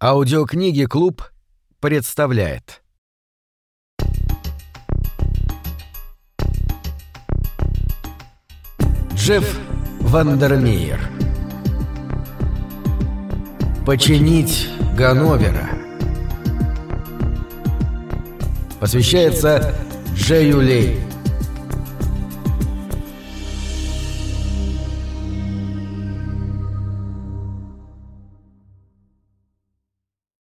Аудиокниги «Клуб» представляет. Джефф Вандермеер. Починить Ганновера. Посвящается Джею Лей.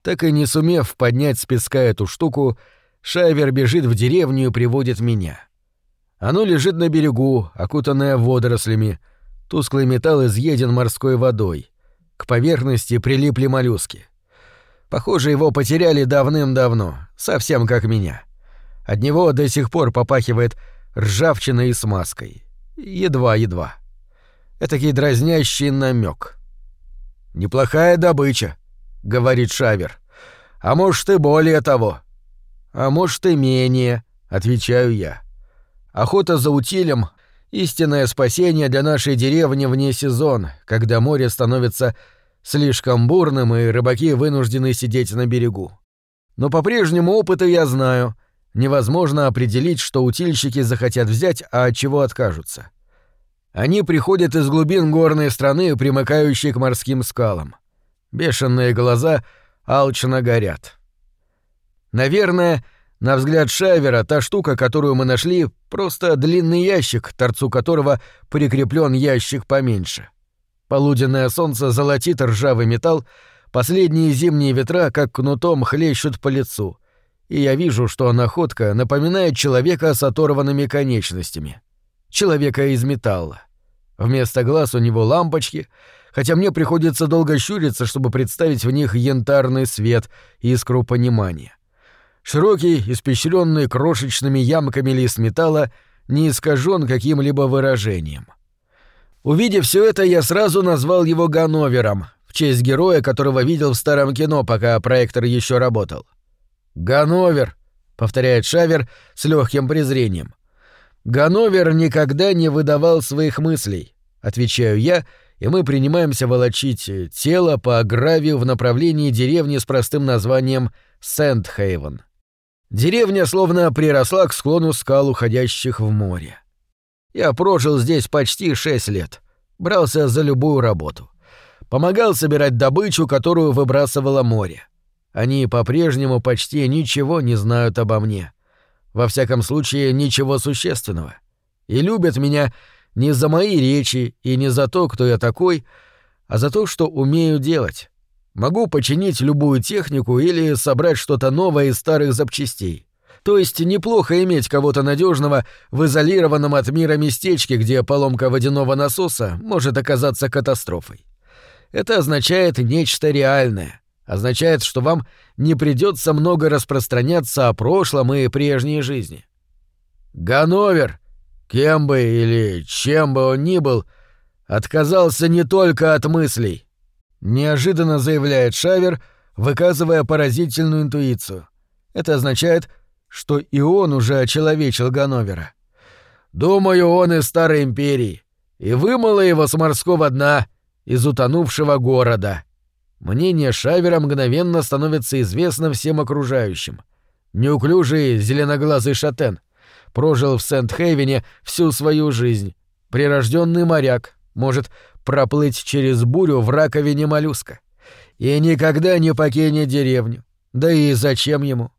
Так и не сумев поднять с песка эту штуку, Шайвер бежит в деревню и приводит меня. Оно лежит на берегу, окутанное водорослями. Тусклый металл изъеден морской водой. К поверхности прилипли моллюски. Похоже, его потеряли давным-давно, совсем как меня. От него до сих пор попахивает ржавчиной и смазкой. Едва-едва. Этакий дразнящий намек. «Неплохая добыча», — говорит Шавер. «А может, и более того». «А может, и менее», — отвечаю я. «Охота за утилем — истинное спасение для нашей деревни вне сезон, когда море становится слишком бурным, и рыбаки вынуждены сидеть на берегу. Но по прежнему опыту я знаю, невозможно определить, что утильщики захотят взять, а от чего откажутся. Они приходят из глубин горной страны, примыкающей к морским скалам. Бешеные глаза алчно горят. Наверное, на взгляд Шайвера, та штука, которую мы нашли, просто длинный ящик, к торцу которого прикреплен ящик поменьше. Полуденное солнце золотит ржавый металл, последние зимние ветра как кнутом хлещут по лицу, и я вижу, что находка напоминает человека с оторванными конечностями. Человека из металла. Вместо глаз у него лампочки — хотя мне приходится долго щуриться, чтобы представить в них янтарный свет и искру понимания. Широкий, испещренный крошечными ямками лист металла, не искажен каким-либо выражением. Увидев все это, я сразу назвал его Ганновером, в честь героя, которого видел в старом кино, пока проектор еще работал. «Ганновер», — повторяет Шавер с легким презрением. «Ганновер никогда не выдавал своих мыслей», — отвечаю я, — и мы принимаемся волочить тело по гравию в направлении деревни с простым названием Сент-Хейвен. Деревня словно приросла к склону скал, уходящих в море. Я прожил здесь почти шесть лет, брался за любую работу. Помогал собирать добычу, которую выбрасывало море. Они по-прежнему почти ничего не знают обо мне. Во всяком случае, ничего существенного. И любят меня не за мои речи и не за то, кто я такой, а за то, что умею делать. Могу починить любую технику или собрать что-то новое из старых запчастей. То есть неплохо иметь кого-то надежного в изолированном от мира местечке, где поломка водяного насоса может оказаться катастрофой. Это означает нечто реальное. Означает, что вам не придется много распространяться о прошлом и прежней жизни. «Ганновер!» Кем бы или чем бы он ни был, отказался не только от мыслей. Неожиданно заявляет Шавер, выказывая поразительную интуицию. Это означает, что и он уже очеловечил Ганновера. Думаю, он из Старой Империи, и вымыло его с морского дна, из утонувшего города. Мнение Шавера мгновенно становится известно всем окружающим. Неуклюжий зеленоглазый шатен — прожил в Сент-Хейвене всю свою жизнь. Прирожденный моряк, может проплыть через бурю в раковине моллюска. И никогда не покинет деревню. Да и зачем ему?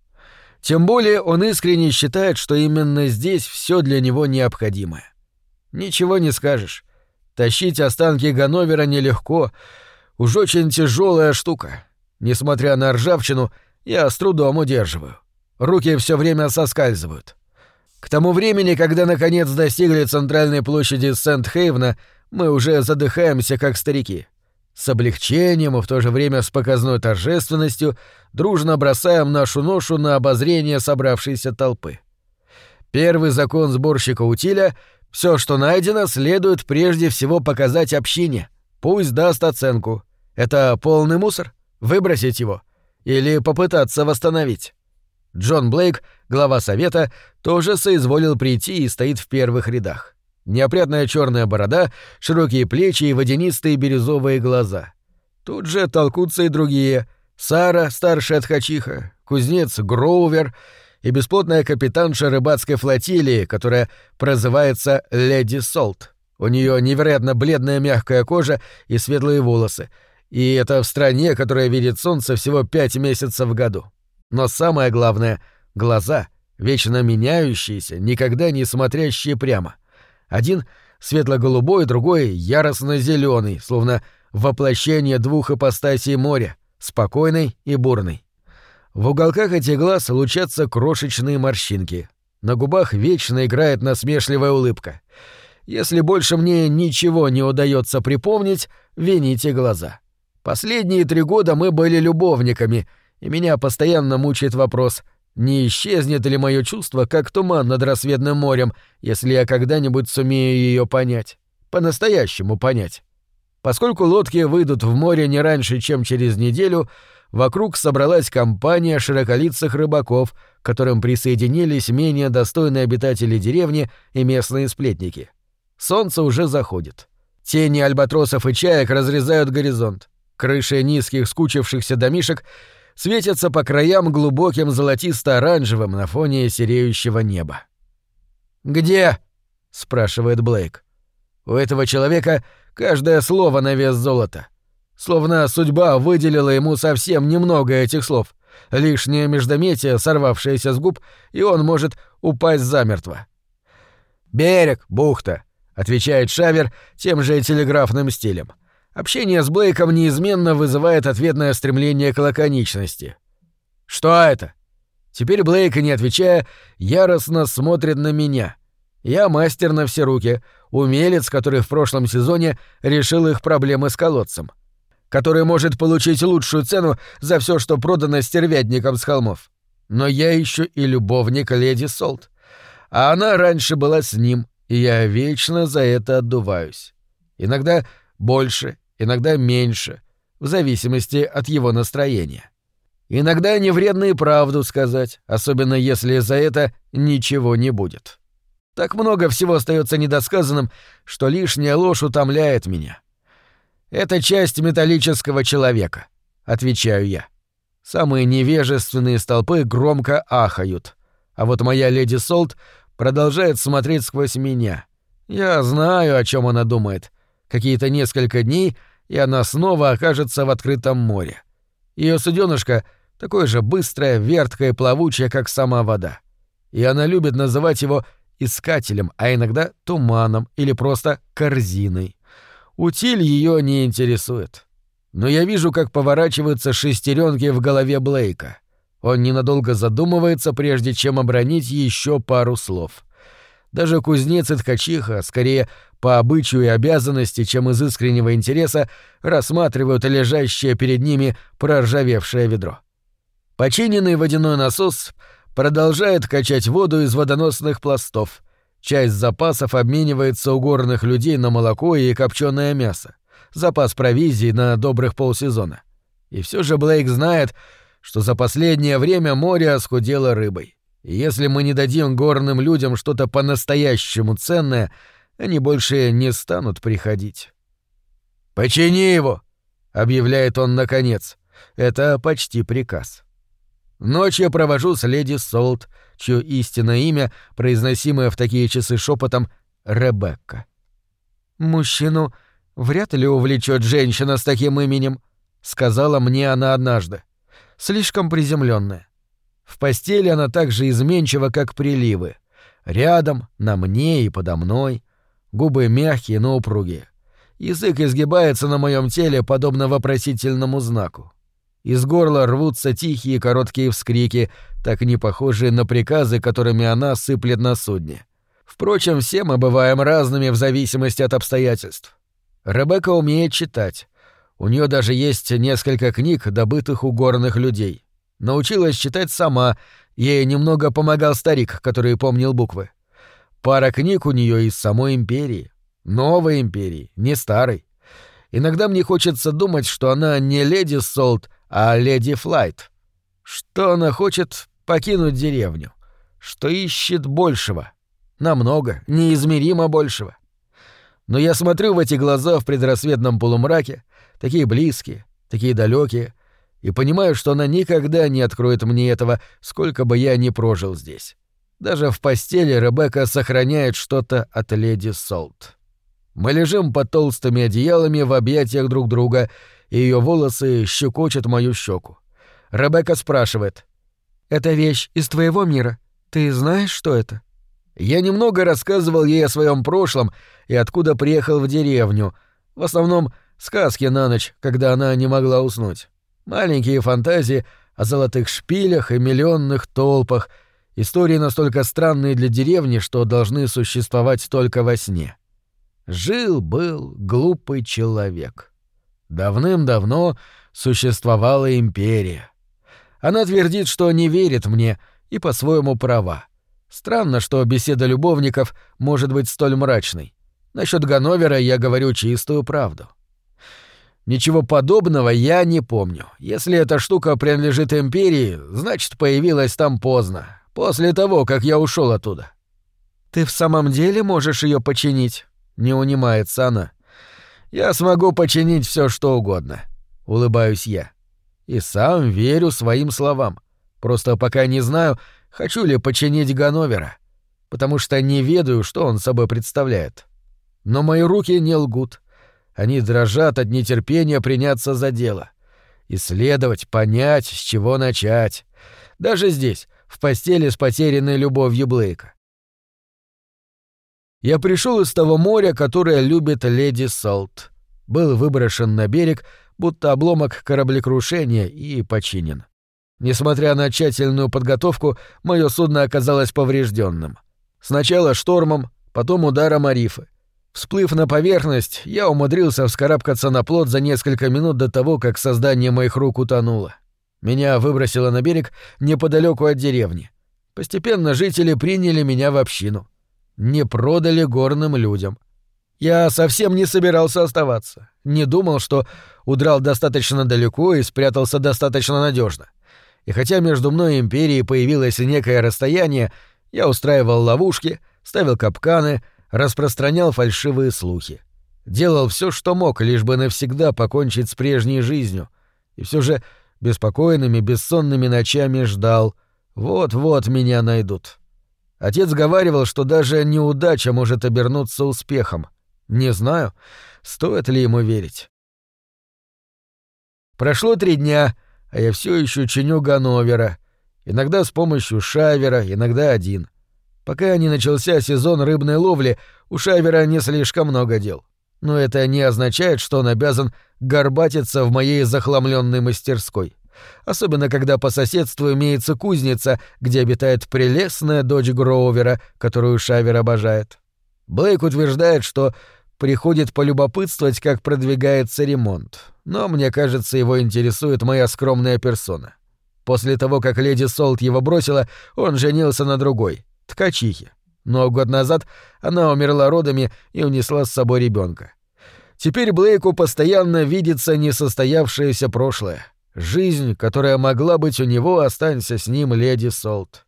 Тем более он искренне считает, что именно здесь все для него необходимое. Ничего не скажешь. Тащить останки Ганновера нелегко, уж очень тяжелая штука. Несмотря на ржавчину, я с трудом удерживаю. Руки все время соскальзывают. К тому времени, когда наконец достигли центральной площади Сент-Хейвна, мы уже задыхаемся, как старики. С облегчением и в то же время с показной торжественностью дружно бросаем нашу ношу на обозрение собравшейся толпы. Первый закон сборщика утиля — все, что найдено, следует прежде всего показать общине. Пусть даст оценку. Это полный мусор? Выбросить его? Или попытаться восстановить? Джон Блейк, глава совета, тоже соизволил прийти и стоит в первых рядах. Неопрятная черная борода, широкие плечи и водянистые бирюзовые глаза. Тут же толкутся и другие, Сара, старшая ткачиха, кузнец Гроувер и бесплотная капитанша рыбацкой флотилии, которая прозывается Леди Солт. У нее невероятно бледная мягкая кожа и светлые волосы, и это в стране, которая видит солнце всего пять месяцев в году. Но самое главное — глаза, вечно меняющиеся, никогда не смотрящие прямо. Один — светло-голубой, другой — яростно-зеленый, словно воплощение двух ипостасей моря, спокойный и бурный. В уголках этих глаз лучатся крошечные морщинки. На губах вечно играет насмешливая улыбка. Если больше мне ничего не удается припомнить, вините глаза. Последние три года мы были любовниками, и меня постоянно мучает вопрос, не исчезнет ли мое чувство, как туман над рассветным морем, если я когда-нибудь сумею ее понять? По-настоящему понять. Поскольку лодки выйдут в море не раньше, чем через неделю, вокруг собралась компания широколицых рыбаков, к которым присоединились менее достойные обитатели деревни и местные сплетники. Солнце уже заходит. Тени альбатросов и чаек разрезают горизонт. Крыши низких скучившихся домишек светятся по краям глубоким золотисто-оранжевым на фоне сереющего неба. «Где?» — спрашивает Блейк. У этого человека каждое слово на вес золота. Словно судьба выделила ему совсем немного этих слов. Лишнее междометие, сорвавшееся с губ, и он может упасть замертво. «Берег, бухта», — отвечает Шавер тем же телеграфным стилем. Общение с Блейком неизменно вызывает ответное стремление к лаконичности. «Что это?» Теперь Блейк, не отвечая, яростно смотрит на меня. Я мастер на все руки, умелец, который в прошлом сезоне решил их проблемы с колодцем, который может получить лучшую цену за все, что продано стервятником с холмов. Но я еще и любовник леди Солт. А она раньше была с ним, и я вечно за это отдуваюсь. Иногда больше, иногда меньше, в зависимости от его настроения. Иногда не вредно и правду сказать, особенно если за это ничего не будет. Так много всего остается недосказанным, что лишняя ложь утомляет меня. Это часть металлического человека, отвечаю я. Самые невежественные столпы громко ахают, а вот моя леди Солт продолжает смотреть сквозь меня. Я знаю, о чем она думает. Какие-то несколько дней, и она снова окажется в открытом море. Ее суденышко такое же быстрое, верткое и плавучее, как сама вода. И она любит называть его искателем, а иногда туманом или просто корзиной. Утиль ее не интересует. Но я вижу, как поворачиваются шестеренки в голове Блейка. Он ненадолго задумывается, прежде чем обронить еще пару слов. Даже кузнец и ткачиха, скорее по обычаю и обязанности, чем из искреннего интереса, рассматривают лежащее перед ними проржавевшее ведро. Починенный водяной насос продолжает качать воду из водоносных пластов. Часть запасов обменивается у горных людей на молоко и копченое мясо. Запас провизии на добрых полсезона. И все же Блейк знает, что за последнее время море оскудело рыбой. Если мы не дадим горным людям что-то по-настоящему ценное, они больше не станут приходить. «Почини его!» — объявляет он наконец. Это почти приказ. Ночь я провожу с леди Солт, чье истинное имя, произносимое в такие часы шепотом, Ребекка. «Мужчину вряд ли увлечет женщина с таким именем», — сказала мне она однажды. «Слишком приземленная. В постели она так же изменчива, как приливы. Рядом, на мне и подо мной. Губы мягкие, но упругие. Язык изгибается на моем теле, подобно вопросительному знаку. Из горла рвутся тихие короткие вскрики, так не похожие на приказы, которыми она сыплет на судне. Впрочем, все мы бываем разными в зависимости от обстоятельств. Ребекка умеет читать. У нее даже есть несколько книг, добытых у горных людей. Научилась читать сама, ей немного помогал старик, который помнил буквы. Пара книг у нее из самой империи. Новой империи, не старой. Иногда мне хочется думать, что она не леди Солт, а леди Флайт. Что она хочет покинуть деревню, что ищет большего, намного, неизмеримо большего. Но я смотрю в эти глаза в предрассветном полумраке, такие близкие, такие далекие, и понимаю, что она никогда не откроет мне этого, сколько бы я ни прожил здесь. Даже в постели Ребекка сохраняет что-то от леди Солт. Мы лежим под толстыми одеялами в объятиях друг друга, и ее волосы щекочут мою щеку. Ребекка спрашивает. «Это вещь из твоего мира? Ты знаешь, что это?» Я немного рассказывал ей о своем прошлом и откуда приехал в деревню. В основном сказки на ночь, когда она не могла уснуть. Маленькие фантазии о золотых шпилях и миллионных толпах, истории настолько странные для деревни, что должны существовать только во сне. Жил-был глупый человек. Давным-давно существовала империя. Она твердит, что не верит мне и по-своему права. Странно, что беседа любовников может быть столь мрачной. Насчет Ганновера я говорю чистую правду. Ничего подобного я не помню. Если эта штука принадлежит империи, значит, появилась там поздно, после того, как я ушел оттуда. Ты в самом деле можешь ее починить? Не унимается она. Я смогу починить все, что угодно. Улыбаюсь я. И сам верю своим словам. Просто пока не знаю, хочу ли починить Ганновера, потому что не ведаю, что он собой представляет. Но мои руки не лгут. Они дрожат от нетерпения приняться за дело. Исследовать, понять, с чего начать. Даже здесь, в постели с потерянной любовью Блейка. Я пришел из того моря, которое любит леди Солт. Был выброшен на берег, будто обломок кораблекрушения, и починен. Несмотря на тщательную подготовку, мое судно оказалось поврежденным. Сначала штормом, потом ударом о рифы. Всплыв на поверхность, я умудрился вскарабкаться на плот за несколько минут до того, как создание моих рук утонуло. Меня выбросило на берег неподалеку от деревни. Постепенно жители приняли меня в общину. Не продали горным людям. Я совсем не собирался оставаться. Не думал, что удрал достаточно далеко и спрятался достаточно надежно. И хотя между мной и империей появилось некое расстояние, я устраивал ловушки, ставил капканы, распространял фальшивые слухи. Делал все, что мог, лишь бы навсегда покончить с прежней жизнью. И все же беспокойными, бессонными ночами ждал. Вот-вот меня найдут. Отец говаривал, что даже неудача может обернуться успехом. Не знаю, стоит ли ему верить. Прошло три дня, а я все еще чиню Ганновера. Иногда с помощью шавера, иногда один. Пока не начался сезон рыбной ловли, у Шайвера не слишком много дел. Но это не означает, что он обязан горбатиться в моей захламленной мастерской. Особенно, когда по соседству имеется кузница, где обитает прелестная дочь Гроувера, которую Шайвер обожает. Блейк утверждает, что приходит полюбопытствовать, как продвигается ремонт. Но мне кажется, его интересует моя скромная персона. После того, как леди Солт его бросила, он женился на другой — ткачихи. Но год назад она умерла родами и унесла с собой ребенка. Теперь Блейку постоянно видится несостоявшееся прошлое. Жизнь, которая могла быть у него, останься с ним леди Солт.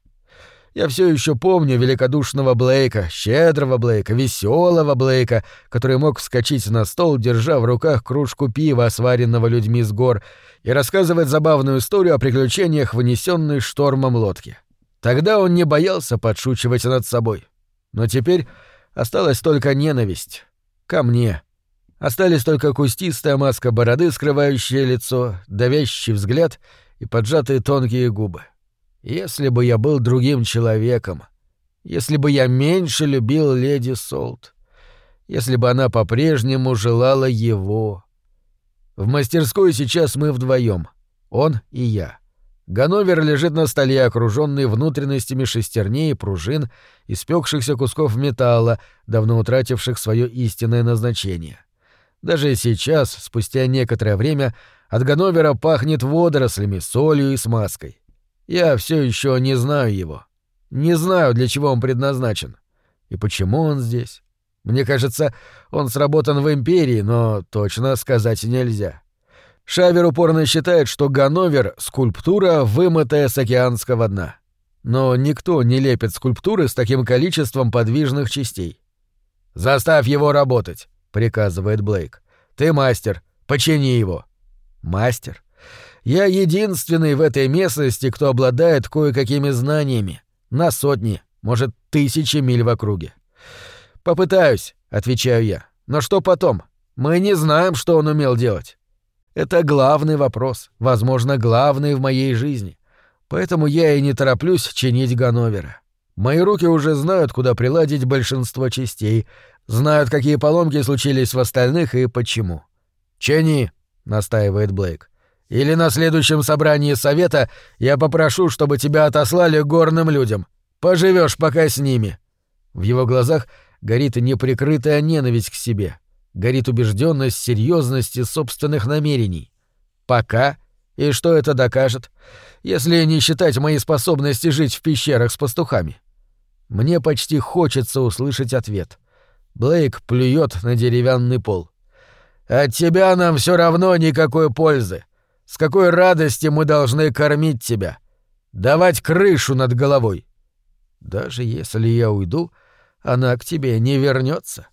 Я все еще помню великодушного Блейка, щедрого Блейка, веселого Блейка, который мог вскочить на стол, держа в руках кружку пива, сваренного людьми с гор, и рассказывать забавную историю о приключениях, вынесенной штормом лодки. Тогда он не боялся подшучивать над собой. Но теперь осталась только ненависть. Ко мне. Остались только кустистая маска бороды, скрывающая лицо, давящий взгляд и поджатые тонкие губы. Если бы я был другим человеком, если бы я меньше любил леди Солт, если бы она по-прежнему желала его. В мастерской сейчас мы вдвоем, он и я. Ганновер лежит на столе, окруженный внутренностями шестерней и пружин, испекшихся кусков металла, давно утративших свое истинное назначение. Даже сейчас, спустя некоторое время, от Ганновера пахнет водорослями, солью и смазкой. Я все еще не знаю его. Не знаю, для чего он предназначен. И почему он здесь. Мне кажется, он сработан в Империи, но точно сказать нельзя. Шавер упорно считает, что Ганновер — скульптура, вымытая с океанского дна. Но никто не лепит скульптуры с таким количеством подвижных частей. «Заставь его работать», — приказывает Блейк. «Ты мастер. Почини его». «Мастер?» Я единственный в этой местности, кто обладает кое-какими знаниями. На сотни, может, тысячи миль в округе. «Попытаюсь», — отвечаю я. «Но что потом? Мы не знаем, что он умел делать. Это главный вопрос, возможно, главный в моей жизни. Поэтому я и не тороплюсь чинить Ганновера. Мои руки уже знают, куда приладить большинство частей, знают, какие поломки случились в остальных и почему. «Чини», — настаивает Блейк. «Или на следующем собрании совета я попрошу, чтобы тебя отослали горным людям. Поживешь пока с ними». В его глазах горит неприкрытая ненависть к себе, горит убежденность серьезности собственных намерений. «Пока? И что это докажет? Если не считать моей способности жить в пещерах с пастухами». Мне почти хочется услышать ответ. Блейк плюет на деревянный пол. «От тебя нам все равно никакой пользы. С какой радости мы должны кормить тебя? Давать крышу над головой. Даже если я уйду, она к тебе не вернется.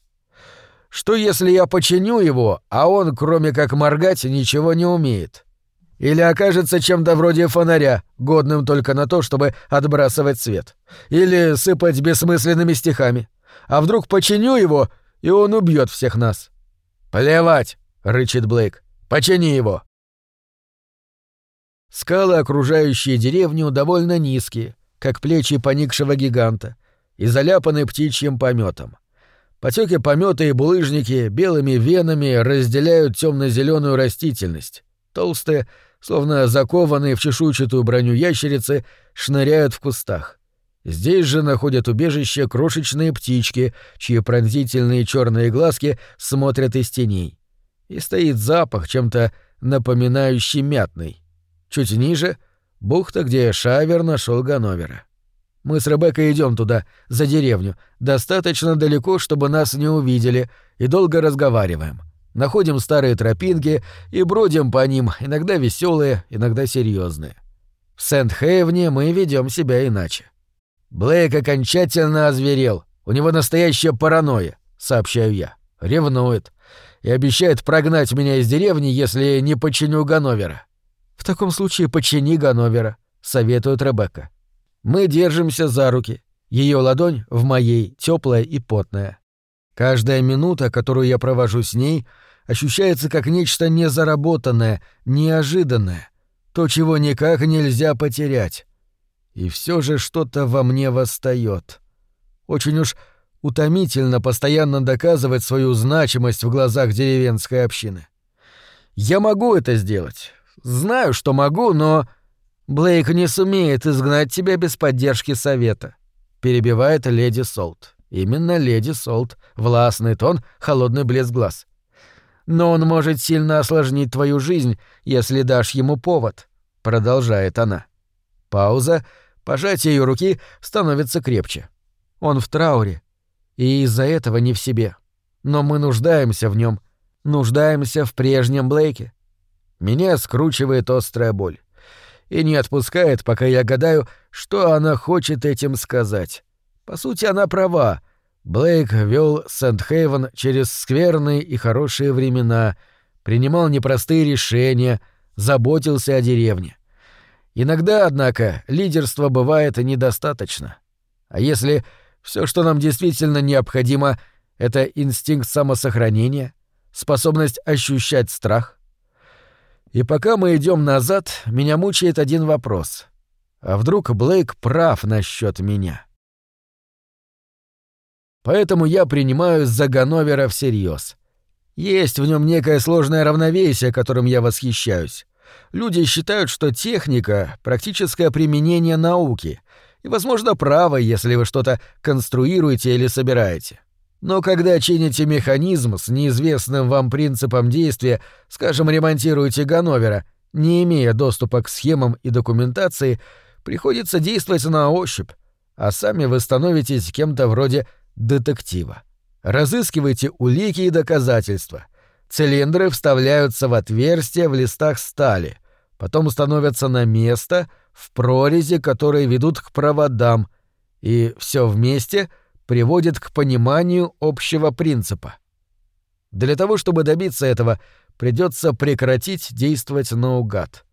Что если я починю его, а он, кроме как моргать, ничего не умеет? Или окажется чем-то вроде фонаря, годным только на то, чтобы отбрасывать свет. Или сыпать бессмысленными стихами. А вдруг починю его, и он убьет всех нас. «Плевать!» — рычит Блейк. «Почини его!» Скалы, окружающие деревню, довольно низкие, как плечи поникшего гиганта, и заляпаны птичьим пометом. Потеки помета и булыжники белыми венами разделяют темно-зеленую растительность. Толстые, словно закованные в чешуйчатую броню ящерицы, шныряют в кустах. Здесь же находят убежище крошечные птички, чьи пронзительные черные глазки смотрят из теней. И стоит запах, чем-то напоминающий мятный. Чуть ниже — бухта, где Шавер нашел Ганновера. Мы с Ребеккой идем туда, за деревню, достаточно далеко, чтобы нас не увидели, и долго разговариваем. Находим старые тропинки и бродим по ним, иногда веселые, иногда серьезные. В Сент-Хейвне мы ведем себя иначе. Блейк окончательно озверел. У него настоящая паранойя, сообщаю я. Ревнует. И обещает прогнать меня из деревни, если не починю Ганновера. В таком случае почини Ганновера, советует Ребекка. Мы держимся за руки. Ее ладонь в моей, теплая и потная. Каждая минута, которую я провожу с ней, ощущается как нечто незаработанное, неожиданное, то, чего никак нельзя потерять. И все же что-то во мне восстает. Очень уж утомительно постоянно доказывать свою значимость в глазах деревенской общины. Я могу это сделать. Знаю, что могу, но... Блейк не сумеет изгнать тебя без поддержки совета. Перебивает леди Солт. Именно леди Солт. Властный тон, холодный блеск глаз. Но он может сильно осложнить твою жизнь, если дашь ему повод. Продолжает она. Пауза. Пожатие ее руки становится крепче. Он в трауре. И из-за этого не в себе. Но мы нуждаемся в нем, Нуждаемся в прежнем Блейке. Меня скручивает острая боль. И не отпускает, пока я гадаю, что она хочет этим сказать. По сути, она права. Блейк вел Сент-Хейвен через скверные и хорошие времена, принимал непростые решения, заботился о деревне. Иногда, однако, лидерства бывает недостаточно. А если все, что нам действительно необходимо, это инстинкт самосохранения, способность ощущать страх? И пока мы идем назад, меня мучает один вопрос. А вдруг Блейк прав насчет меня? Поэтому я принимаю за Ганновера всерьез. Есть в нем некое сложное равновесие, которым я восхищаюсь. Люди считают, что техника — практическое применение науки, и, возможно, право, если вы что-то конструируете или собираете. Но когда чините механизм с неизвестным вам принципом действия, скажем, ремонтируете Ганновера, не имея доступа к схемам и документации, приходится действовать на ощупь, а сами вы становитесь кем-то вроде детектива. Разыскивайте улики и доказательства. Цилиндры вставляются в отверстия в листах стали, потом становятся на место в прорези, которые ведут к проводам, и все вместе приводит к пониманию общего принципа. Для того, чтобы добиться этого, придется прекратить действовать наугад.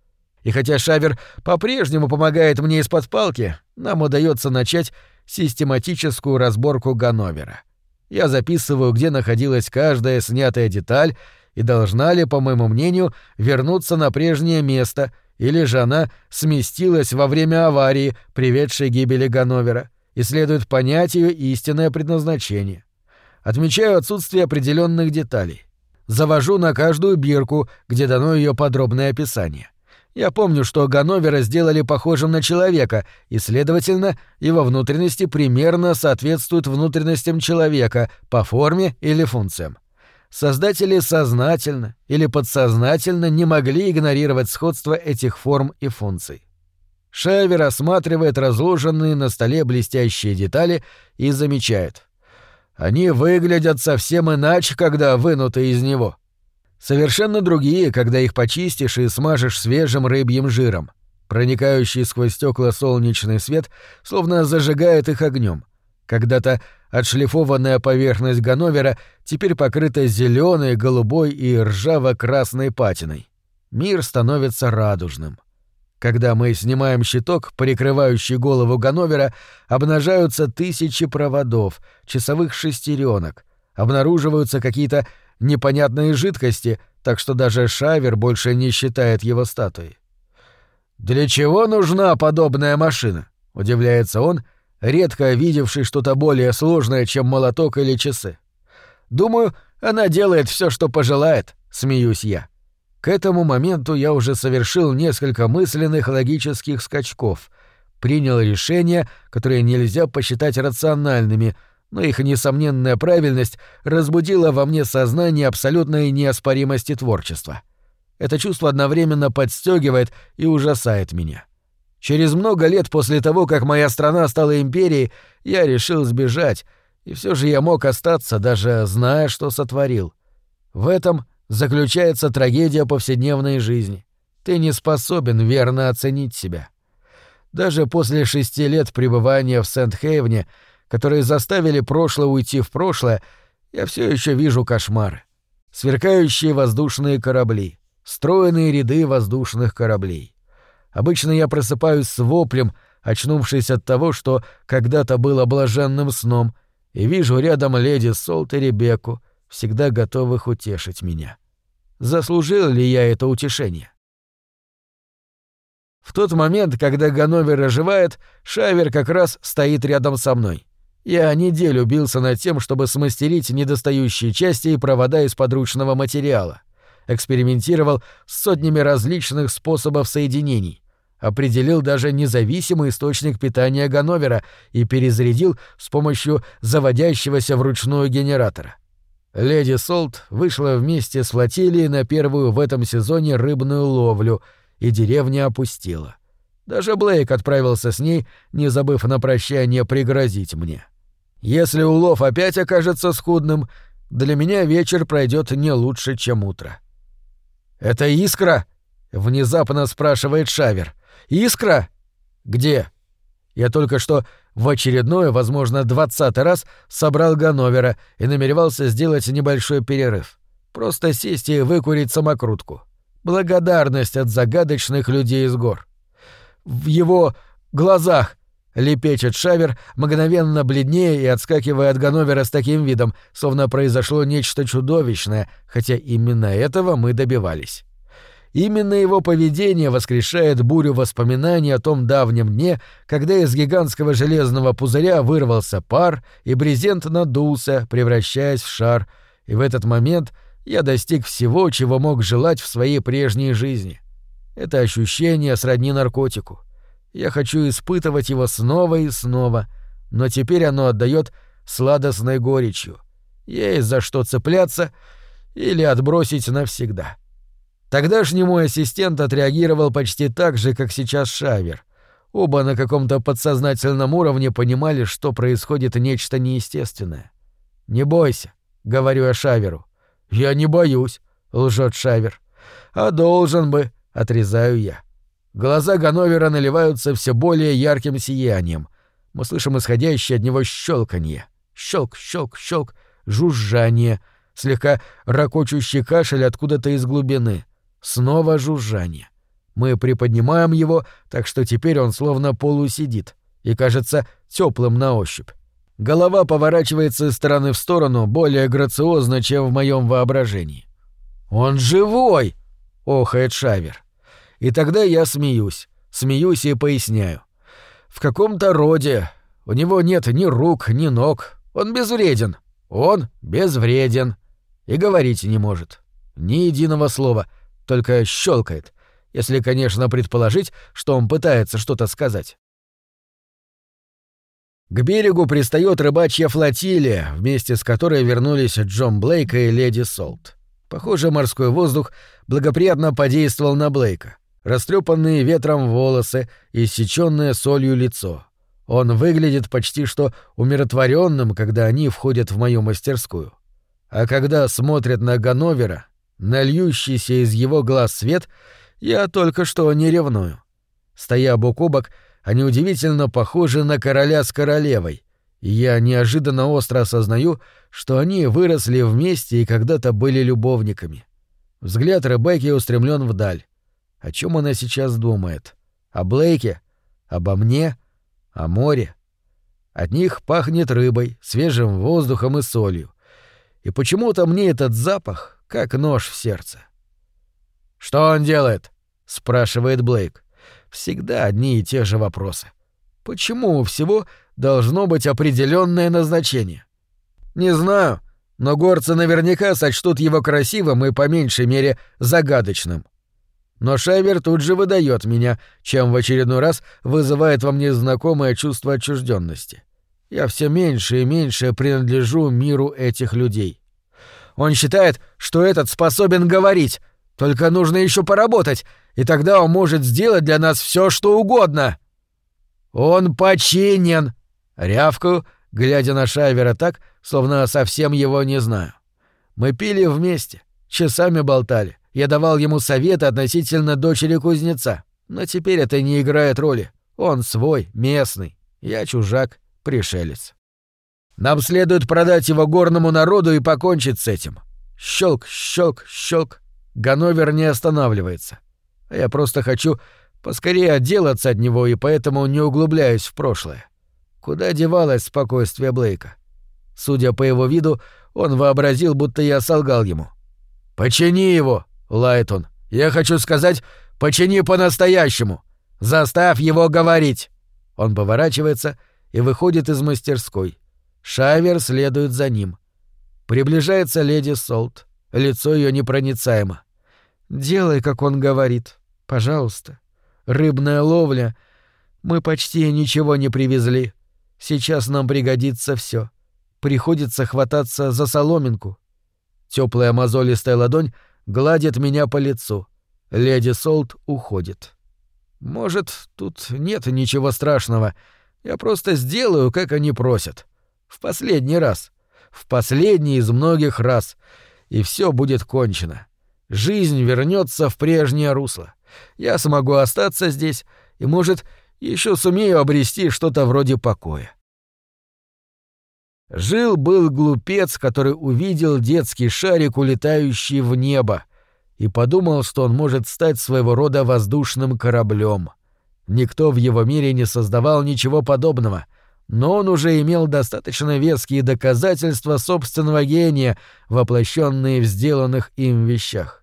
И хотя Шавер по-прежнему помогает мне из-под палки, нам удается начать систематическую разборку Ганновера. Я записываю, где находилась каждая снятая деталь и должна ли, по моему мнению, вернуться на прежнее место, или же она сместилась во время аварии, приведшей к гибели Ганновера, и следует понять ее истинное предназначение. Отмечаю отсутствие определенных деталей. Завожу на каждую бирку, где дано ее подробное описание. Я помню, что Ганновера сделали похожим на человека, и, следовательно, его внутренности примерно соответствуют внутренностям человека по форме или функциям. Создатели сознательно или подсознательно не могли игнорировать сходство этих форм и функций. Шайвер осматривает разложенные на столе блестящие детали и замечает. Они выглядят совсем иначе, когда вынуты из него. Совершенно другие, когда их почистишь и смажешь свежим рыбьим жиром. Проникающий сквозь стекла солнечный свет словно зажигает их огнем. Когда-то отшлифованная поверхность Ганновера теперь покрыта зеленой, голубой и ржаво-красной патиной. Мир становится радужным. Когда мы снимаем щиток, прикрывающий голову Ганновера, обнажаются тысячи проводов, часовых шестеренок, обнаруживаются какие-то непонятные жидкости, так что даже Шавер больше не считает его статуей. «Для чего нужна подобная машина?» — удивляется он, редко видевший что-то более сложное, чем молоток или часы. «Думаю, она делает все, что пожелает», — смеюсь я. К этому моменту я уже совершил несколько мысленных логических скачков, принял решения, которые нельзя посчитать рациональными — но их несомненная правильность разбудила во мне сознание абсолютной неоспоримости творчества. Это чувство одновременно подстегивает и ужасает меня. Через много лет после того, как моя страна стала империей, я решил сбежать, и все же я мог остаться, даже зная, что сотворил. В этом заключается трагедия повседневной жизни. Ты не способен верно оценить себя. Даже после шести лет пребывания в Сент-Хейвне — которые заставили прошлое уйти в прошлое, я все еще вижу кошмары. Сверкающие воздушные корабли, стройные ряды воздушных кораблей. Обычно я просыпаюсь с воплем, очнувшись от того, что когда-то было блаженным сном, и вижу рядом леди Солт и Ребекку, всегда готовых утешить меня. Заслужил ли я это утешение? В тот момент, когда Ганновер оживает, Шавер как раз стоит рядом со мной. Я неделю бился над тем, чтобы смастерить недостающие части и провода из подручного материала. Экспериментировал с сотнями различных способов соединений. Определил даже независимый источник питания Ганновера и перезарядил с помощью заводящегося вручную генератора. Леди Солт вышла вместе с флотилией на первую в этом сезоне рыбную ловлю, и деревня опустила. Даже Блейк отправился с ней, не забыв на прощание пригрозить мне. Если улов опять окажется скудным, для меня вечер пройдет не лучше, чем утро. «Это искра?» — внезапно спрашивает Шавер. «Искра? Где?» Я только что в очередной, возможно, двадцатый раз собрал Ганновера и намеревался сделать небольшой перерыв. Просто сесть и выкурить самокрутку. Благодарность от загадочных людей из гор. В его глазах Лепечет Шавер, мгновенно бледнее и отскакивая от Ганновера с таким видом, словно произошло нечто чудовищное, хотя именно этого мы добивались. Именно его поведение воскрешает бурю воспоминаний о том давнем дне, когда из гигантского железного пузыря вырвался пар, и брезент надулся, превращаясь в шар, и в этот момент я достиг всего, чего мог желать в своей прежней жизни. Это ощущение сродни наркотику — я хочу испытывать его снова и снова, но теперь оно отдает сладостной горечью. Есть за что цепляться или отбросить навсегда. Тогдашний мой ассистент отреагировал почти так же, как сейчас Шавер. Оба на каком-то подсознательном уровне понимали, что происходит нечто неестественное. «Не бойся», — говорю я Шаверу. «Я не боюсь», — лжет Шавер. «А должен бы», — отрезаю я. Глаза Ганновера наливаются все более ярким сиянием. Мы слышим исходящее от него щелканье. Щелк, щелк, щелк, жужжание, слегка ракочущий кашель откуда-то из глубины. Снова жужжание. Мы приподнимаем его, так что теперь он словно полусидит и кажется теплым на ощупь. Голова поворачивается из стороны в сторону более грациозно, чем в моем воображении. «Он живой!» — охает Шавер. И тогда я смеюсь, смеюсь и поясняю. В каком-то роде. У него нет ни рук, ни ног. Он безвреден. Он безвреден. И говорить не может. Ни единого слова, только щелкает, если, конечно, предположить, что он пытается что-то сказать. К берегу пристает рыбачья флотилия, вместе с которой вернулись Джон Блейк и леди Солт. Похоже, морской воздух благоприятно подействовал на Блейка. Растрепанные ветром волосы иссечённое солью лицо. Он выглядит почти что умиротворенным, когда они входят в мою мастерскую. А когда смотрят на Ганновера, на из его глаз свет, я только что не ревную. Стоя бок о бок, они удивительно похожи на короля с королевой, и я неожиданно остро осознаю, что они выросли вместе и когда-то были любовниками. Взгляд Ребекки устремлен вдаль. О чем она сейчас думает? О Блейке? Обо мне? О море? От них пахнет рыбой, свежим воздухом и солью. И почему-то мне этот запах как нож в сердце. «Что он делает?» — спрашивает Блейк. Всегда одни и те же вопросы. Почему у всего должно быть определенное назначение? Не знаю, но горцы наверняка сочтут его красивым и, по меньшей мере, загадочным. Но Шайвер тут же выдает меня, чем в очередной раз вызывает во мне знакомое чувство отчужденности. Я все меньше и меньше принадлежу миру этих людей. Он считает, что этот способен говорить, только нужно еще поработать, и тогда он может сделать для нас все, что угодно. Он починен, рявкаю, глядя на Шайвера так, словно совсем его не знаю. Мы пили вместе, часами болтали. Я давал ему советы относительно дочери кузнеца, но теперь это не играет роли. Он свой, местный. Я чужак, пришелец. Нам следует продать его горному народу и покончить с этим. Щелк, щелк, щелк. Ганновер не останавливается. А я просто хочу поскорее отделаться от него и поэтому не углубляюсь в прошлое. Куда девалось спокойствие Блейка? Судя по его виду, он вообразил, будто я солгал ему. «Почини его!» — лает он. «Я хочу сказать, почини по-настоящему! Заставь его говорить!» Он поворачивается и выходит из мастерской. Шайвер следует за ним. Приближается леди Солт. Лицо ее непроницаемо. «Делай, как он говорит. Пожалуйста. Рыбная ловля. Мы почти ничего не привезли. Сейчас нам пригодится все. Приходится хвататься за соломинку». Теплая мозолистая ладонь гладит меня по лицу. Леди Солт уходит. «Может, тут нет ничего страшного. Я просто сделаю, как они просят. В последний раз. В последний из многих раз. И все будет кончено жизнь вернется в прежнее русло. Я смогу остаться здесь и, может, еще сумею обрести что-то вроде покоя. Жил-был глупец, который увидел детский шарик, улетающий в небо, и подумал, что он может стать своего рода воздушным кораблем. Никто в его мире не создавал ничего подобного — но он уже имел достаточно веские доказательства собственного гения, воплощенные в сделанных им вещах.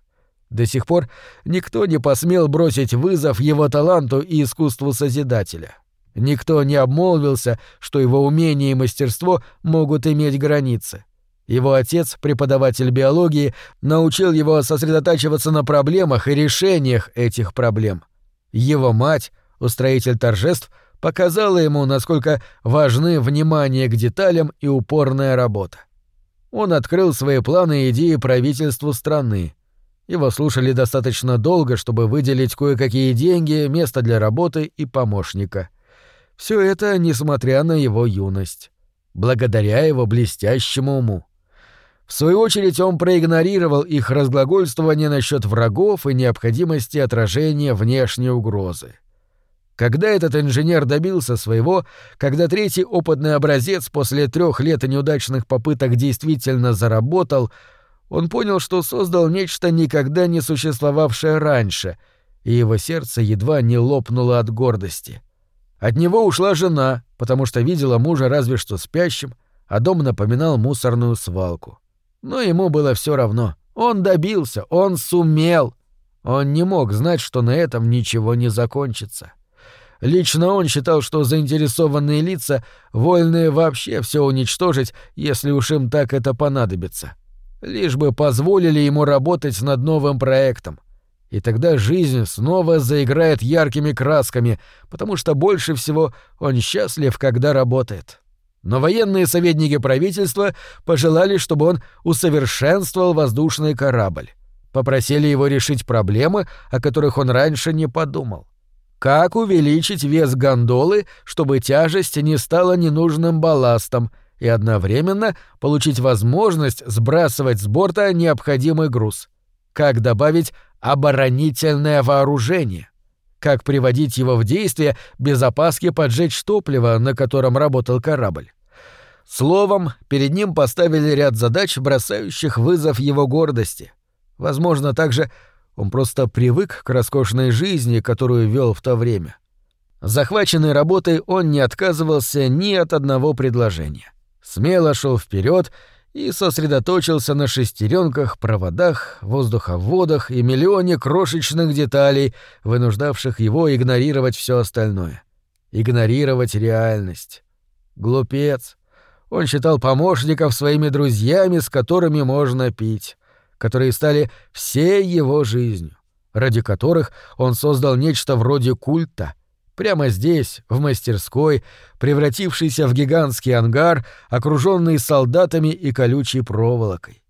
До сих пор никто не посмел бросить вызов его таланту и искусству Созидателя. Никто не обмолвился, что его умение и мастерство могут иметь границы. Его отец, преподаватель биологии, научил его сосредотачиваться на проблемах и решениях этих проблем. Его мать, устроитель торжеств, показала ему, насколько важны внимание к деталям и упорная работа. Он открыл свои планы и идеи правительству страны. Его слушали достаточно долго, чтобы выделить кое-какие деньги, место для работы и помощника. Все это несмотря на его юность. Благодаря его блестящему уму. В свою очередь он проигнорировал их разглагольствование насчет врагов и необходимости отражения внешней угрозы. Когда этот инженер добился своего, когда третий опытный образец после трех лет неудачных попыток действительно заработал, он понял, что создал нечто никогда не существовавшее раньше, и его сердце едва не лопнуло от гордости. От него ушла жена, потому что видела мужа разве что спящим, а дом напоминал мусорную свалку. Но ему было все равно. Он добился, он сумел. Он не мог знать, что на этом ничего не закончится. Лично он считал, что заинтересованные лица вольны вообще все уничтожить, если уж им так это понадобится. Лишь бы позволили ему работать над новым проектом. И тогда жизнь снова заиграет яркими красками, потому что больше всего он счастлив, когда работает. Но военные советники правительства пожелали, чтобы он усовершенствовал воздушный корабль. Попросили его решить проблемы, о которых он раньше не подумал. Как увеличить вес гондолы, чтобы тяжесть не стала ненужным балластом, и одновременно получить возможность сбрасывать с борта необходимый груз? Как добавить оборонительное вооружение? Как приводить его в действие без опаски поджечь топливо, на котором работал корабль? Словом, перед ним поставили ряд задач, бросающих вызов его гордости. Возможно, также он просто привык к роскошной жизни, которую вел в то время. Захваченный работой он не отказывался ни от одного предложения. Смело шел вперед и сосредоточился на шестеренках, проводах, воздуховодах и миллионе крошечных деталей, вынуждавших его игнорировать все остальное. Игнорировать реальность. Глупец. Он считал помощников своими друзьями, с которыми можно пить которые стали всей его жизнью, ради которых он создал нечто вроде культа, прямо здесь, в мастерской, превратившийся в гигантский ангар, окруженный солдатами и колючей проволокой.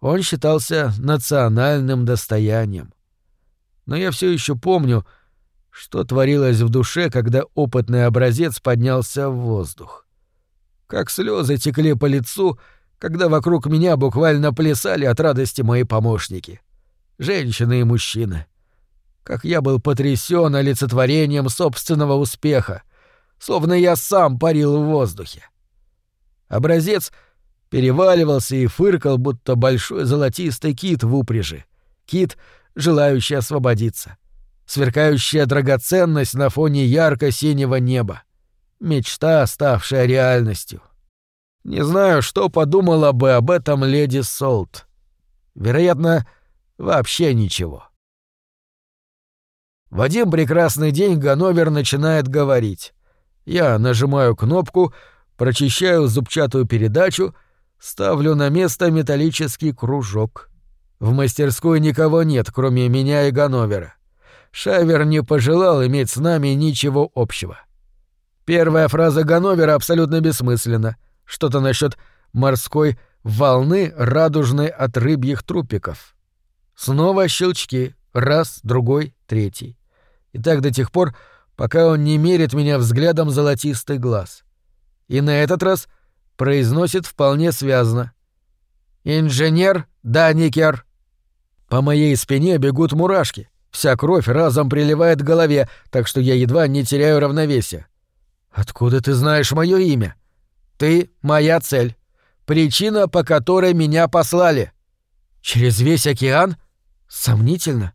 Он считался национальным достоянием. Но я все еще помню, что творилось в душе, когда опытный образец поднялся в воздух. Как слезы текли по лицу, когда вокруг меня буквально плясали от радости мои помощники. Женщины и мужчины. Как я был потрясен олицетворением собственного успеха, словно я сам парил в воздухе. Образец переваливался и фыркал, будто большой золотистый кит в упряжи. Кит, желающий освободиться. Сверкающая драгоценность на фоне ярко-синего неба. Мечта, ставшая реальностью. Не знаю, что подумала бы об этом леди Солт. Вероятно, вообще ничего. В один прекрасный день Ганновер начинает говорить. Я нажимаю кнопку, прочищаю зубчатую передачу, ставлю на место металлический кружок. В мастерской никого нет, кроме меня и Ганновера. Шайвер не пожелал иметь с нами ничего общего. Первая фраза Ганновера абсолютно бессмысленна — что-то насчет морской волны, радужной от рыбьих трупиков. Снова щелчки. Раз, другой, третий. И так до тех пор, пока он не мерит меня взглядом золотистый глаз. И на этот раз произносит вполне связно. «Инженер Даникер». По моей спине бегут мурашки. Вся кровь разом приливает к голове, так что я едва не теряю равновесие. «Откуда ты знаешь мое имя?» Ты — моя цель. Причина, по которой меня послали. Через весь океан? Сомнительно.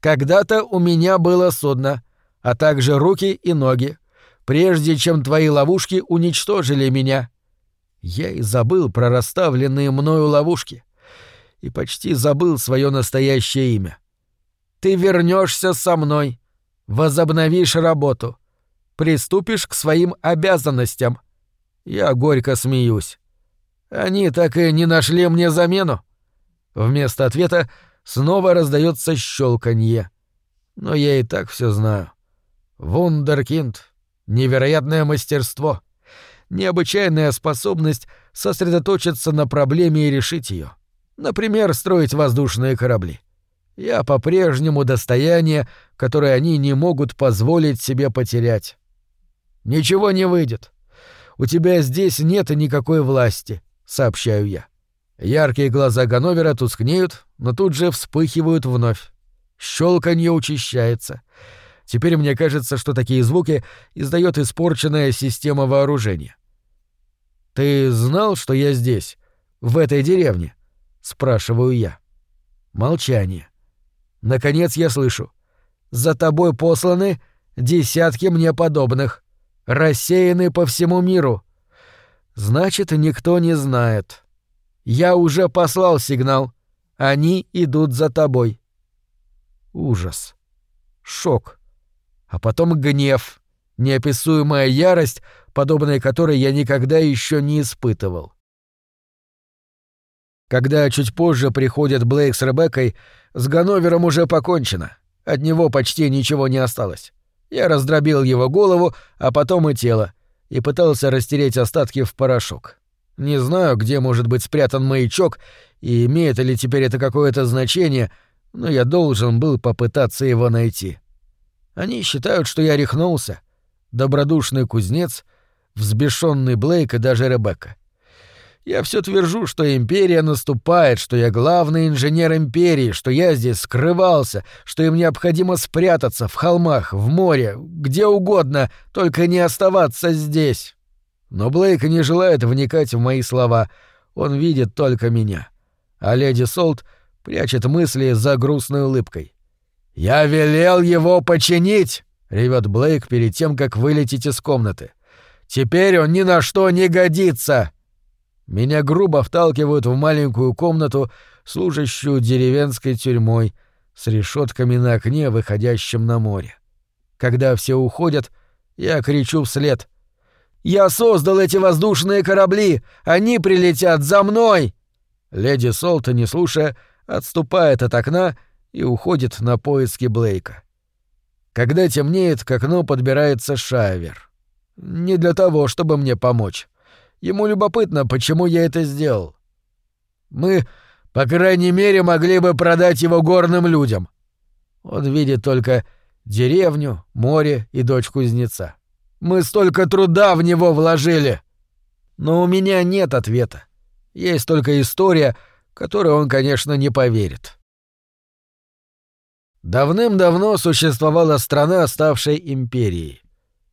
Когда-то у меня было судно, а также руки и ноги, прежде чем твои ловушки уничтожили меня. Я и забыл про расставленные мною ловушки. И почти забыл свое настоящее имя. Ты вернешься со мной, возобновишь работу, приступишь к своим обязанностям — я горько смеюсь. Они так и не нашли мне замену. Вместо ответа снова раздается щелканье. Но я и так все знаю. Вундеркинд. Невероятное мастерство. Необычайная способность сосредоточиться на проблеме и решить ее. Например, строить воздушные корабли. Я по-прежнему достояние, которое они не могут позволить себе потерять. Ничего не выйдет. У тебя здесь нет никакой власти», — сообщаю я. Яркие глаза Ганновера тускнеют, но тут же вспыхивают вновь. Щелканье учащается. Теперь мне кажется, что такие звуки издает испорченная система вооружения. «Ты знал, что я здесь, в этой деревне?» — спрашиваю я. Молчание. Наконец я слышу. За тобой посланы десятки мне подобных, рассеяны по всему миру. Значит, никто не знает. Я уже послал сигнал. Они идут за тобой. Ужас. Шок. А потом гнев. Неописуемая ярость, подобной которой я никогда еще не испытывал. Когда чуть позже приходит Блейк с Ребеккой, с Ганновером уже покончено. От него почти ничего не осталось. Я раздробил его голову, а потом и тело, и пытался растереть остатки в порошок. Не знаю, где может быть спрятан маячок и имеет ли теперь это какое-то значение, но я должен был попытаться его найти. Они считают, что я рехнулся. Добродушный кузнец, взбешенный Блейк и даже Ребекка. Я все твержу, что империя наступает, что я главный инженер империи, что я здесь скрывался, что им необходимо спрятаться в холмах, в море, где угодно, только не оставаться здесь. Но Блейк не желает вникать в мои слова, он видит только меня. А леди Солт прячет мысли за грустной улыбкой. «Я велел его починить!» — ревет Блейк перед тем, как вылететь из комнаты. «Теперь он ни на что не годится!» Меня грубо вталкивают в маленькую комнату, служащую деревенской тюрьмой, с решетками на окне, выходящим на море. Когда все уходят, я кричу вслед. «Я создал эти воздушные корабли! Они прилетят за мной!» Леди Солта, не слушая, отступает от окна и уходит на поиски Блейка. Когда темнеет, к окну подбирается Шайвер. Не для того, чтобы мне помочь. Ему любопытно, почему я это сделал. Мы, по крайней мере, могли бы продать его горным людям. Он видит только деревню, море и дочь кузнеца. Мы столько труда в него вложили. Но у меня нет ответа. Есть только история, которой он, конечно, не поверит. Давным-давно существовала страна, ставшая империей.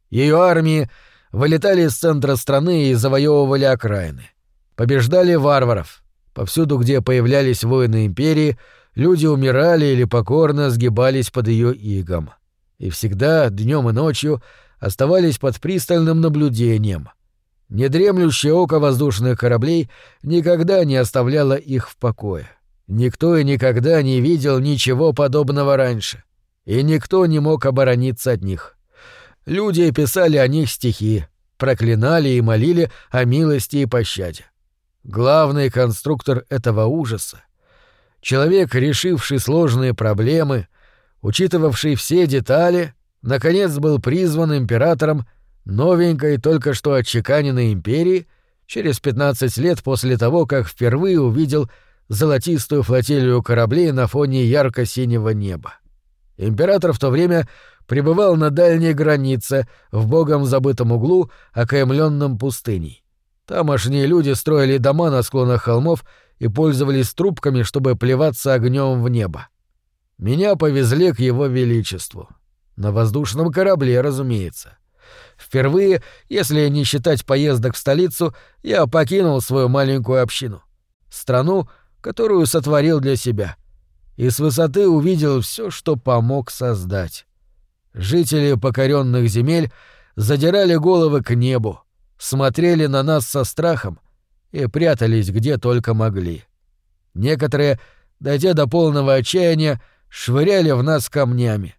Ее армии вылетали из центра страны и завоевывали окраины. Побеждали варваров. Повсюду, где появлялись воины империи, люди умирали или покорно сгибались под ее игом. И всегда, днем и ночью, оставались под пристальным наблюдением. Недремлющее око воздушных кораблей никогда не оставляло их в покое. Никто и никогда не видел ничего подобного раньше. И никто не мог оборониться от них. Люди писали о них стихи, проклинали и молили о милости и пощаде. Главный конструктор этого ужаса — человек, решивший сложные проблемы, учитывавший все детали, наконец был призван императором новенькой, только что отчеканенной империи через 15 лет после того, как впервые увидел золотистую флотилию кораблей на фоне ярко-синего неба. Император в то время пребывал на дальней границе, в богом забытом углу, окаймленном пустыней. Тамошние люди строили дома на склонах холмов и пользовались трубками, чтобы плеваться огнем в небо. Меня повезли к его величеству. На воздушном корабле, разумеется. Впервые, если не считать поездок в столицу, я покинул свою маленькую общину. Страну, которую сотворил для себя. И с высоты увидел все, что помог создать. Жители покоренных земель задирали головы к небу, смотрели на нас со страхом и прятались где только могли. Некоторые, дойдя до полного отчаяния, швыряли в нас камнями.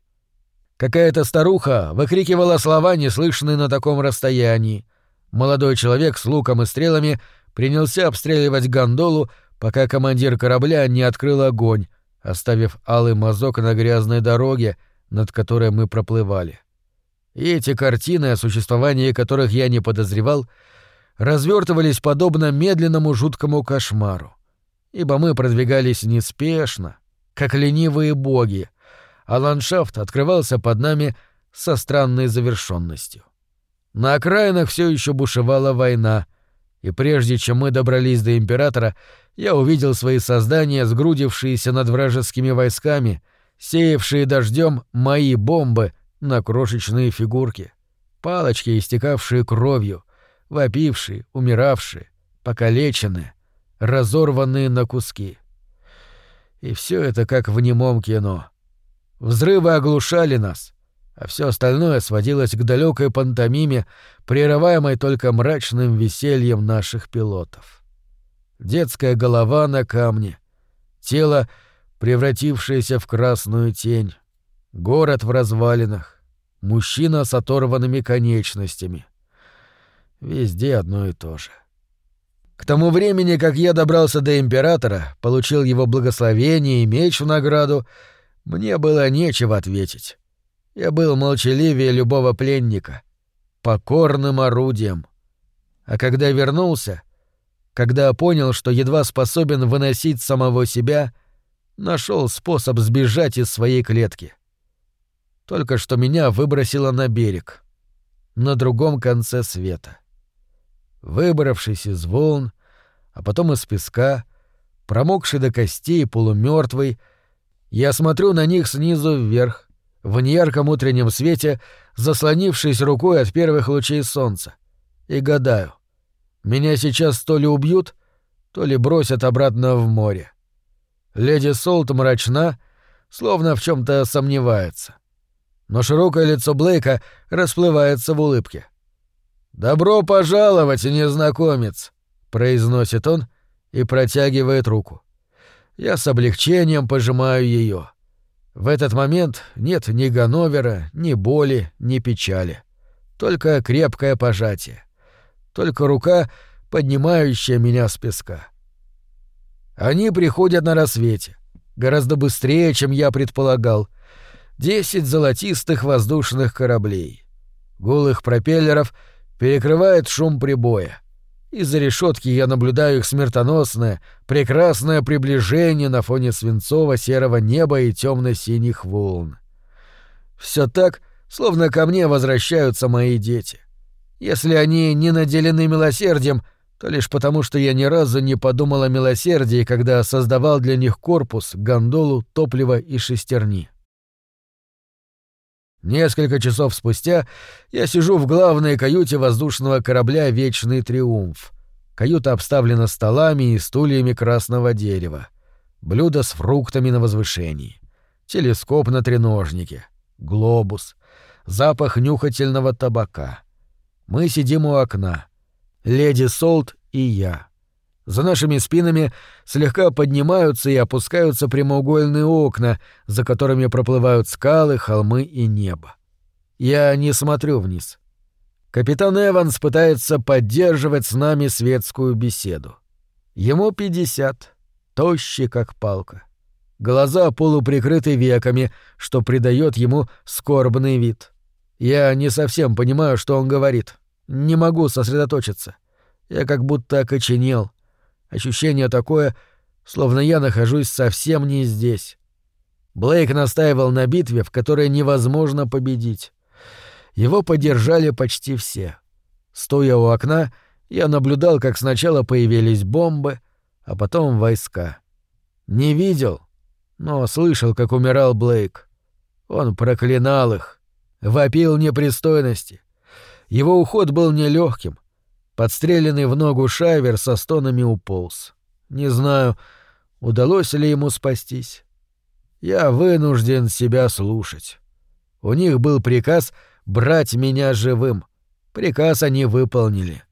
Какая-то старуха выкрикивала слова, неслышные на таком расстоянии. Молодой человек с луком и стрелами принялся обстреливать гондолу, пока командир корабля не открыл огонь, оставив алый мазок на грязной дороге, над которой мы проплывали. И эти картины, о существовании которых я не подозревал, развертывались подобно медленному жуткому кошмару. Ибо мы продвигались неспешно, как ленивые боги, а ландшафт открывался под нами со странной завершенностью. На окраинах все еще бушевала война, и прежде чем мы добрались до императора, я увидел свои создания, сгрудившиеся над вражескими войсками — сеявшие дождем мои бомбы на крошечные фигурки, палочки, истекавшие кровью, вопившие, умиравшие, покалеченные, разорванные на куски. И все это как в немом кино. Взрывы оглушали нас, а все остальное сводилось к далекой пантомиме, прерываемой только мрачным весельем наших пилотов. Детская голова на камне, тело, превратившееся в красную тень, город в развалинах, мужчина с оторванными конечностями. Везде одно и то же. К тому времени, как я добрался до императора, получил его благословение и меч в награду, мне было нечего ответить. Я был молчаливее любого пленника, покорным орудием. А когда вернулся, когда понял, что едва способен выносить самого себя, нашел способ сбежать из своей клетки. Только что меня выбросило на берег, на другом конце света. Выбравшись из волн, а потом из песка, промокший до костей, полумертвый, я смотрю на них снизу вверх, в неярком утреннем свете, заслонившись рукой от первых лучей солнца, и гадаю, меня сейчас то ли убьют, то ли бросят обратно в море. Леди Солт мрачна, словно в чем то сомневается. Но широкое лицо Блейка расплывается в улыбке. «Добро пожаловать, незнакомец!» — произносит он и протягивает руку. Я с облегчением пожимаю ее. В этот момент нет ни Ганновера, ни боли, ни печали. Только крепкое пожатие. Только рука, поднимающая меня с песка. Они приходят на рассвете. Гораздо быстрее, чем я предполагал. Десять золотистых воздушных кораблей. Голых пропеллеров — перекрывает шум прибоя. Из-за решетки я наблюдаю их смертоносное, прекрасное приближение на фоне свинцово-серого неба и темно-синих волн. Все так, словно ко мне возвращаются мои дети. Если они не наделены милосердием, то лишь потому, что я ни разу не подумал о милосердии, когда создавал для них корпус, гондолу, топливо и шестерни. Несколько часов спустя я сижу в главной каюте воздушного корабля «Вечный триумф». Каюта обставлена столами и стульями красного дерева. Блюдо с фруктами на возвышении. Телескоп на треножнике. Глобус. Запах нюхательного табака. Мы сидим у окна. Леди Солт и я. За нашими спинами слегка поднимаются и опускаются прямоугольные окна, за которыми проплывают скалы, холмы и небо. Я не смотрю вниз. Капитан Эванс пытается поддерживать с нами светскую беседу. Ему пятьдесят, тощий как палка. Глаза полуприкрыты веками, что придает ему скорбный вид. Я не совсем понимаю, что он говорит. Не могу сосредоточиться. Я как будто окоченел — Ощущение такое, словно я нахожусь совсем не здесь. Блейк настаивал на битве, в которой невозможно победить. Его поддержали почти все. Стоя у окна, я наблюдал, как сначала появились бомбы, а потом войска. Не видел, но слышал, как умирал Блейк. Он проклинал их, вопил непристойности. Его уход был нелегким, Подстреленный в ногу Шайвер со стонами уполз. Не знаю, удалось ли ему спастись. Я вынужден себя слушать. У них был приказ брать меня живым. Приказ они выполнили.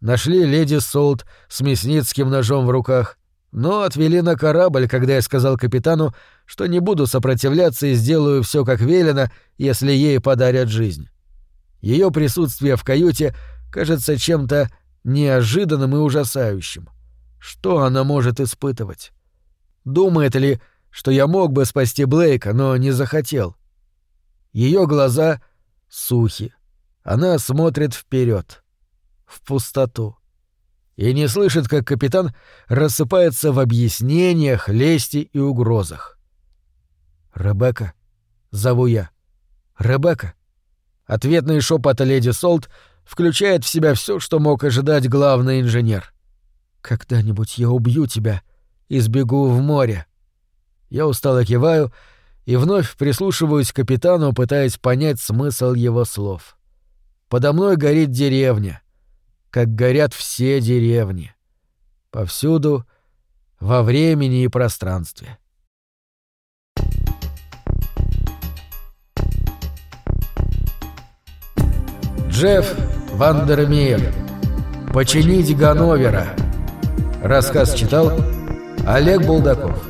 Нашли леди Солт с мясницким ножом в руках, но отвели на корабль, когда я сказал капитану, что не буду сопротивляться и сделаю все как велено, если ей подарят жизнь. Ее присутствие в каюте — кажется чем-то неожиданным и ужасающим. Что она может испытывать? Думает ли, что я мог бы спасти Блейка, но не захотел? Ее глаза сухи. Она смотрит вперед, в пустоту. И не слышит, как капитан рассыпается в объяснениях, лести и угрозах. «Ребекка», — зову я. «Ребекка». Ответный шепот леди Солт включает в себя все, что мог ожидать главный инженер. «Когда-нибудь я убью тебя и сбегу в море». Я устало киваю и вновь прислушиваюсь к капитану, пытаясь понять смысл его слов. Подо мной горит деревня, как горят все деревни. Повсюду, во времени и пространстве. Джефф Вандермеер. «Починить Ганновера». Рассказ читал Олег Булдаков.